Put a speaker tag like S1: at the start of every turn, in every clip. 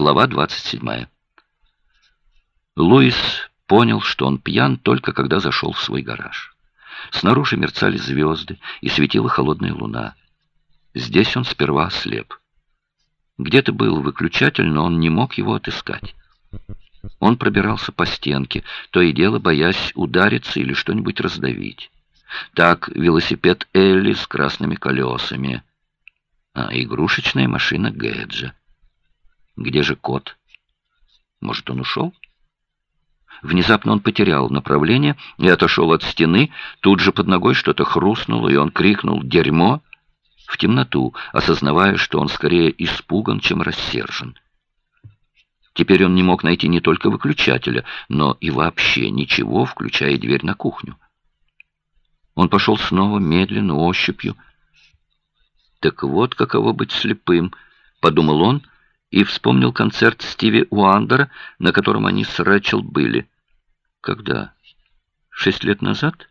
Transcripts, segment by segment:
S1: Глава 27. Луис понял, что он пьян только когда зашел в свой гараж. Снаружи мерцали звезды и светила холодная луна. Здесь он сперва ослеп. Где-то был выключатель, но он не мог его отыскать. Он пробирался по стенке, то и дело боясь удариться или что-нибудь раздавить. Так велосипед Элли с красными колесами. А игрушечная машина Гэджа. Где же кот? Может, он ушел? Внезапно он потерял направление и отошел от стены. Тут же под ногой что-то хрустнуло, и он крикнул «Дерьмо!» в темноту, осознавая, что он скорее испуган, чем рассержен. Теперь он не мог найти не только выключателя, но и вообще ничего, включая дверь на кухню. Он пошел снова, медленно, ощупью. «Так вот каково быть слепым», — подумал он, и вспомнил концерт Стиви Уандера, на котором они с Рэчел были. Когда? Шесть лет назад?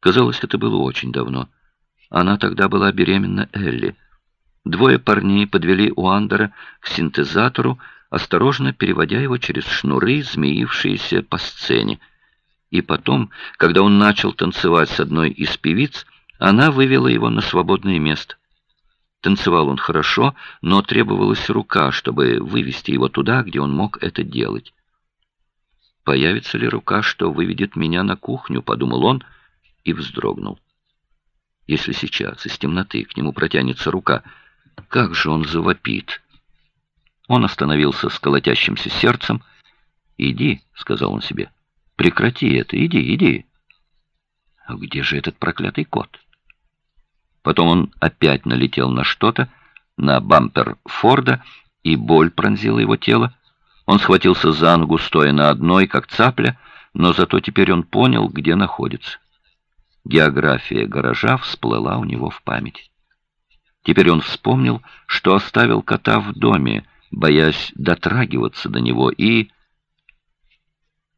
S1: Казалось, это было очень давно. Она тогда была беременна Элли. Двое парней подвели Уандера к синтезатору, осторожно переводя его через шнуры, змеившиеся по сцене. И потом, когда он начал танцевать с одной из певиц, она вывела его на свободное место. Танцевал он хорошо, но требовалась рука, чтобы вывести его туда, где он мог это делать. «Появится ли рука, что выведет меня на кухню?» — подумал он и вздрогнул. Если сейчас из темноты к нему протянется рука, как же он завопит! Он остановился с колотящимся сердцем. «Иди», — сказал он себе, — «прекрати это, иди, иди». А где же этот проклятый кот? Потом он опять налетел на что-то, на бампер Форда, и боль пронзила его тело. Он схватился за ногу, стоя на одной, как цапля, но зато теперь он понял, где находится. География гаража всплыла у него в память. Теперь он вспомнил, что оставил кота в доме, боясь дотрагиваться до него, и...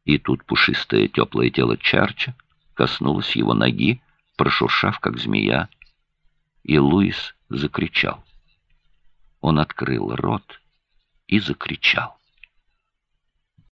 S1: И тут пушистое теплое тело Чарча коснулось его ноги, прошуршав, как змея, и Луис закричал. Он открыл рот и закричал.